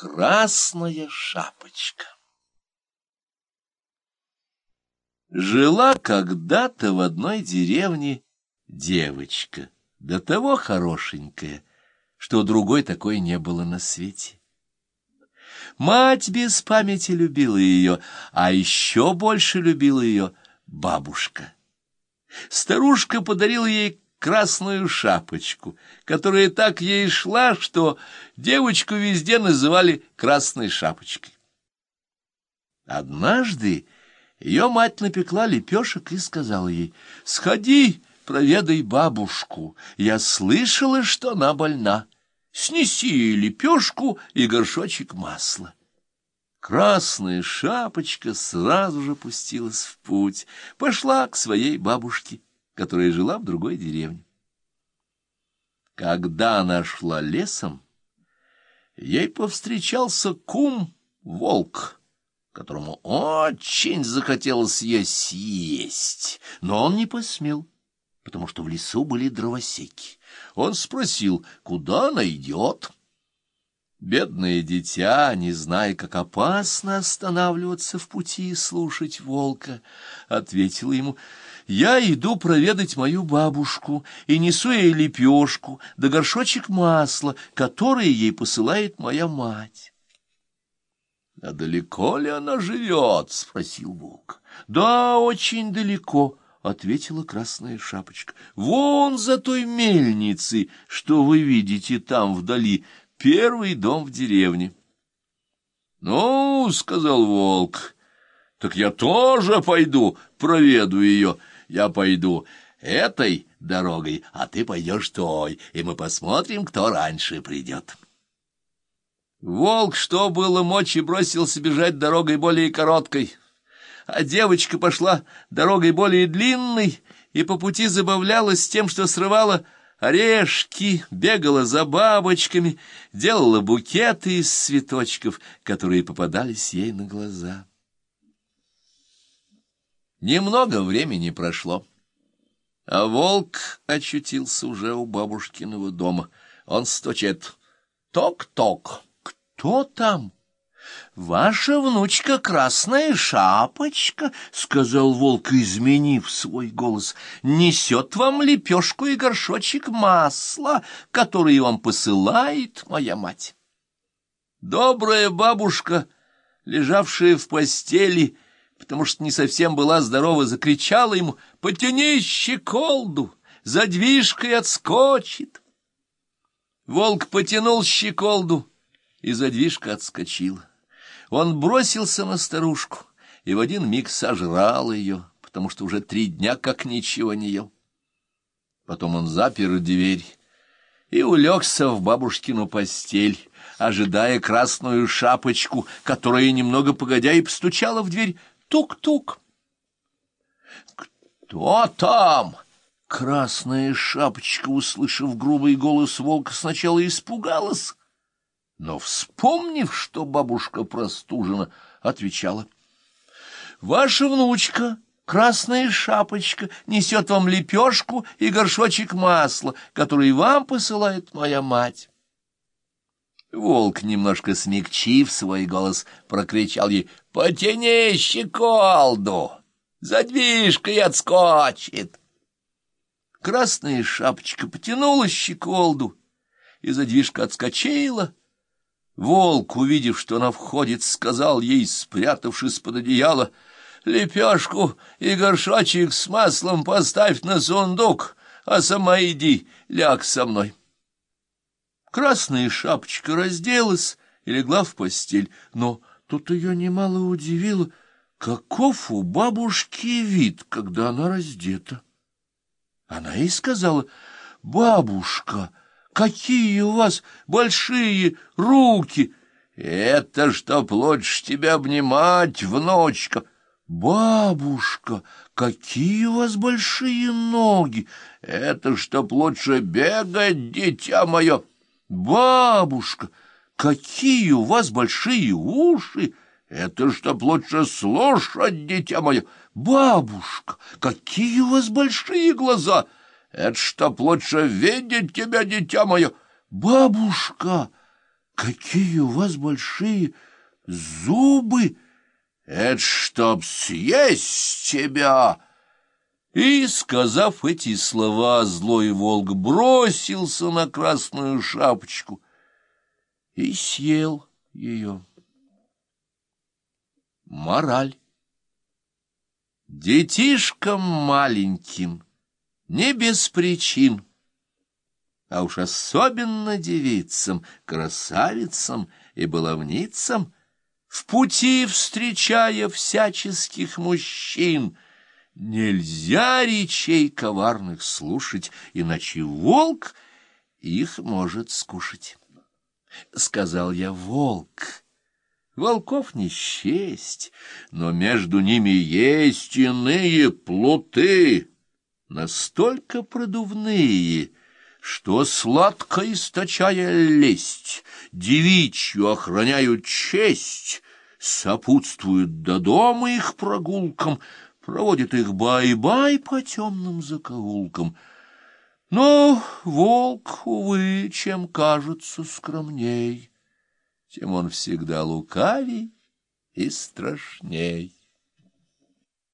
Красная шапочка. Жила когда-то в одной деревне девочка, до того хорошенькая, что другой такой не было на свете. Мать без памяти любила ее, а еще больше любила ее бабушка. Старушка подарила ей красную шапочку, которая так ей шла, что девочку везде называли красной шапочкой. Однажды ее мать напекла лепешек и сказала ей, «Сходи, проведай бабушку, я слышала, что она больна. Снеси ей лепешку и горшочек масла». Красная шапочка сразу же пустилась в путь, пошла к своей бабушке которая жила в другой деревне. Когда она шла лесом, ей повстречался кум-волк, которому очень захотелось ее съесть, но он не посмел, потому что в лесу были дровосеки. Он спросил, куда она идет. Бедное дитя, не зная, как опасно останавливаться в пути и слушать волка, ответила ему — я иду проведать мою бабушку и несу ей лепешку да горшочек масла, которые ей посылает моя мать. — А далеко ли она живет? — спросил волк. — Да, очень далеко, — ответила красная шапочка. — Вон за той мельницей, что вы видите там вдали, первый дом в деревне. — Ну, — сказал волк, — так я тоже пойду проведу ее. — я пойду этой дорогой, а ты пойдешь той, и мы посмотрим, кто раньше придет. Волк, что было мочи, бросился бежать дорогой более короткой, а девочка пошла дорогой более длинной и по пути забавлялась тем, что срывала орешки, бегала за бабочками, делала букеты из цветочков, которые попадались ей на глаза. Немного времени прошло, а волк очутился уже у бабушкиного дома. Он стучит. Ток-ток. Кто там? «Ваша внучка Красная Шапочка», — сказал волк, изменив свой голос, — «несет вам лепешку и горшочек масла, который вам посылает моя мать». Добрая бабушка, лежавшая в постели, — потому что не совсем была здорова, закричала ему «Потяни щеколду, задвижкой отскочит». Волк потянул щеколду, и задвижка отскочила. Он бросился на старушку и в один миг сожрал ее, потому что уже три дня как ничего не ел. Потом он запер дверь и улегся в бабушкину постель, ожидая красную шапочку, которая немного погодя и постучала в дверь. Тук-тук. «Кто там?» Красная шапочка, услышав грубый голос волка, сначала испугалась, но, вспомнив, что бабушка простужена, отвечала. «Ваша внучка, красная шапочка, несет вам лепешку и горшочек масла, который вам посылает моя мать». Волк, немножко смягчив свой голос, прокричал ей «Потяни щеколду! Задвижка и отскочит!» Красная шапочка потянула щеколду, и задвижка отскочила. Волк, увидев, что она входит, сказал ей, спрятавшись под одеяло, «Лепешку и горшочек с маслом поставь на сундук, а сама иди, ляг со мной». Красная шапочка разделась и легла в постель, но тут ее немало удивило, каков у бабушки вид, когда она раздета. Она ей сказала, «Бабушка, какие у вас большие руки!» «Это чтоб лучше тебя обнимать, внучка!» «Бабушка, какие у вас большие ноги! Это чтоб лучше бегать, дитя мое!» «Бабушка, какие у вас большие уши! Это чтоб лучше слушать, дитя мое! Бабушка, какие у вас большие глаза! Это чтоб лучше видеть тебя, дитя мое! Бабушка, какие у вас большие зубы! Это чтоб съесть тебя!» И, сказав эти слова, злой волк бросился на красную шапочку и съел ее. Мораль. Детишкам маленьким, не без причин, а уж особенно девицам, красавицам и баловницам, в пути встречая всяческих мужчин, нельзя речей коварных слушать, иначе волк их может скушать. Сказал я волк. Волков не счесть, но между ними есть иные плуты, настолько продувные, что, сладко источая лесть, девичью охраняют честь, сопутствуют до дома их прогулкам, проводят их бай-бай по темным закоулкам. Но волк, увы, чем кажется скромней, тем он всегда лукавей и страшней.